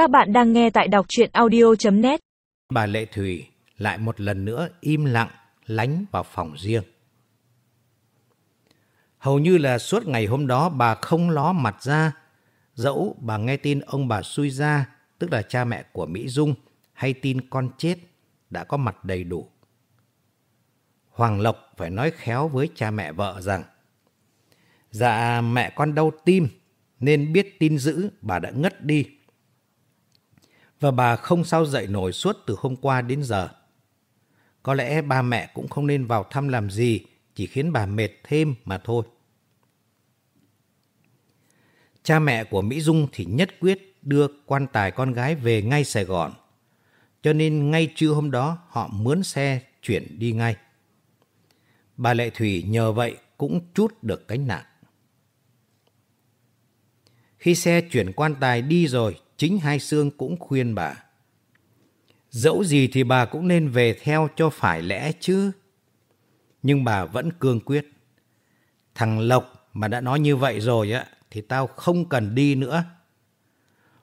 Các bạn đang nghe tại đọc chuyện audio.net Bà Lệ Thủy lại một lần nữa im lặng lánh vào phòng riêng. Hầu như là suốt ngày hôm đó bà không ló mặt ra, dẫu bà nghe tin ông bà xui ra, tức là cha mẹ của Mỹ Dung, hay tin con chết, đã có mặt đầy đủ. Hoàng Lộc phải nói khéo với cha mẹ vợ rằng Dạ mẹ con đau tim nên biết tin dữ bà đã ngất đi. Và bà không sao dậy nổi suốt từ hôm qua đến giờ. Có lẽ ba mẹ cũng không nên vào thăm làm gì, chỉ khiến bà mệt thêm mà thôi. Cha mẹ của Mỹ Dung thì nhất quyết đưa quan tài con gái về ngay Sài Gòn. Cho nên ngay trưa hôm đó họ mướn xe chuyển đi ngay. Bà Lệ Thủy nhờ vậy cũng chút được cánh nặng. Khi xe chuyển quan tài đi rồi, chính Hai Sương cũng khuyên bà. Dẫu gì thì bà cũng nên về theo cho phải lẽ chứ. Nhưng bà vẫn cương quyết. Thằng Lộc mà đã nói như vậy rồi á, thì tao không cần đi nữa.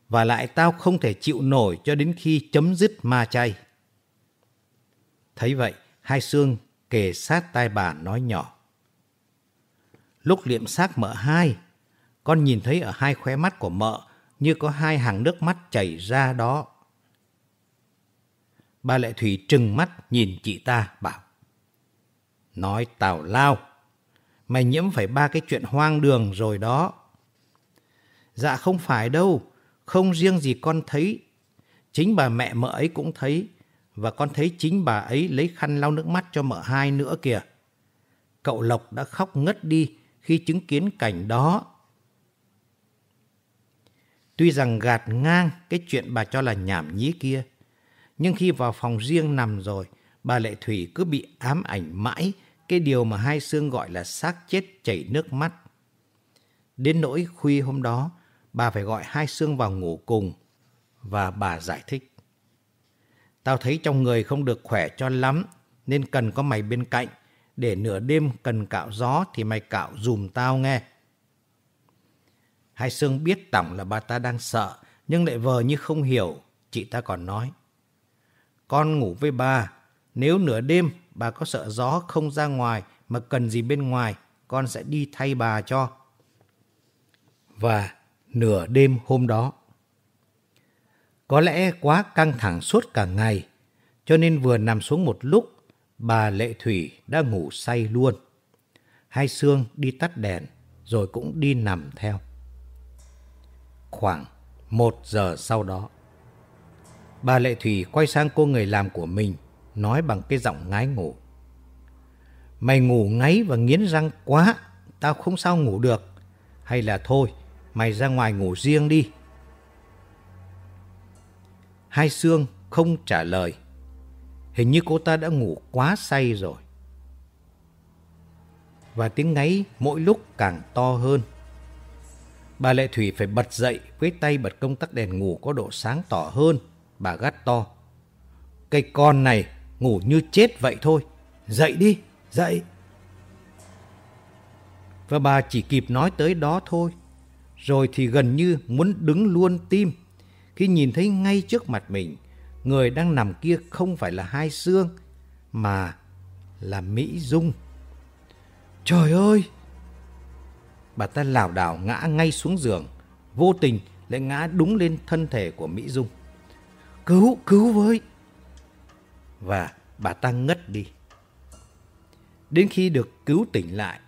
Và lại tao không thể chịu nổi cho đến khi chấm dứt ma chay. Thấy vậy, Hai Sương kề sát tai bà nói nhỏ. Lúc liệm xác mợ hai, con nhìn thấy ở hai khóe mắt của mợ như có hai hàng nước mắt chảy ra đó. Bà Lệ Thủy trừng mắt nhìn chị ta bảo. Nói tào lao, mày nhiễm phải ba cái chuyện hoang đường rồi đó. Dạ không phải đâu, không riêng gì con thấy. Chính bà mẹ mợ ấy cũng thấy, và con thấy chính bà ấy lấy khăn lau nước mắt cho mợ hai nữa kìa. Cậu Lộc đã khóc ngất đi khi chứng kiến cảnh đó. Tuy rằng gạt ngang cái chuyện bà cho là nhảm nhí kia, nhưng khi vào phòng riêng nằm rồi, bà Lệ Thủy cứ bị ám ảnh mãi cái điều mà hai xương gọi là xác chết chảy nước mắt. Đến nỗi khuya hôm đó, bà phải gọi hai xương vào ngủ cùng và bà giải thích. Tao thấy trong người không được khỏe cho lắm nên cần có mày bên cạnh để nửa đêm cần cạo gió thì mày cạo dùm tao nghe. Hai Sương biết tổng là bà ta đang sợ nhưng lại vờ như không hiểu. Chị ta còn nói. Con ngủ với bà. Nếu nửa đêm bà có sợ gió không ra ngoài mà cần gì bên ngoài con sẽ đi thay bà cho. Và nửa đêm hôm đó có lẽ quá căng thẳng suốt cả ngày, cho nên vừa nằm xuống một lúc, bà Lệ Thủy đã ngủ say luôn. Hai Sương đi tắt đèn, rồi cũng đi nằm theo. Khoảng một giờ sau đó, bà Lệ Thủy quay sang cô người làm của mình, nói bằng cái giọng ngái ngủ. Mày ngủ ngáy và nghiến răng quá, tao không sao ngủ được. Hay là thôi, mày ra ngoài ngủ riêng đi. Hai Sương không trả lời. Hình như cô ta đã ngủ quá say rồi. Và tiếng ngáy mỗi lúc càng to hơn. Bà Lệ Thủy phải bật dậy với tay bật công tắc đèn ngủ có độ sáng tỏ hơn. Bà gắt to. Cây con này ngủ như chết vậy thôi. Dậy đi, dậy. Và bà chỉ kịp nói tới đó thôi. Rồi thì gần như muốn đứng luôn tim khi nhìn thấy ngay trước mặt mình, người đang nằm kia không phải là hai xương, mà là Mỹ Dung. Trời ơi! Bà ta lảo đảo ngã ngay xuống giường, vô tình lại ngã đúng lên thân thể của Mỹ Dung. Cứu, cứu với! Và bà ta ngất đi. Đến khi được cứu tỉnh lại,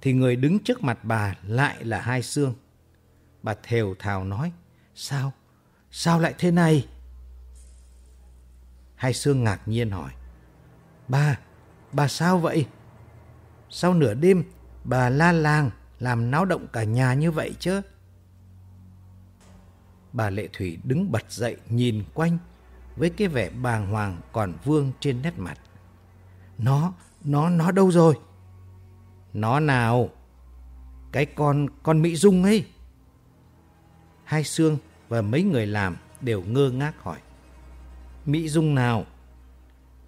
thì người đứng trước mặt bà lại là hai xương. Bà thều thào nói, sao? Sao lại thế này? Hai Sương ngạc nhiên hỏi. Bà, bà sao vậy? sau nửa đêm bà la làng làm náo động cả nhà như vậy chứ? Bà Lệ Thủy đứng bật dậy nhìn quanh với cái vẻ bàng hoàng còn vương trên nét mặt. Nó, nó, nó đâu rồi? Nó nào? Cái con, con Mỹ Dung ấy. Hai Sương và mấy người làm đều ngơ ngác hỏi. Mỹ Dung nào?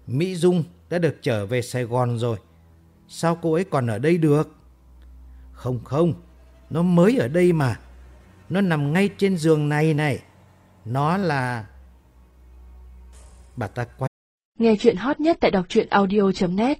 Mỹ Dung đã được trở về Sài Gòn rồi. Sao cô ấy còn ở đây được? Không không, nó mới ở đây mà. Nó nằm ngay trên giường này này. Nó là... Bà ta quay. Nghe chuyện hot nhất tại đọc truyện audio.net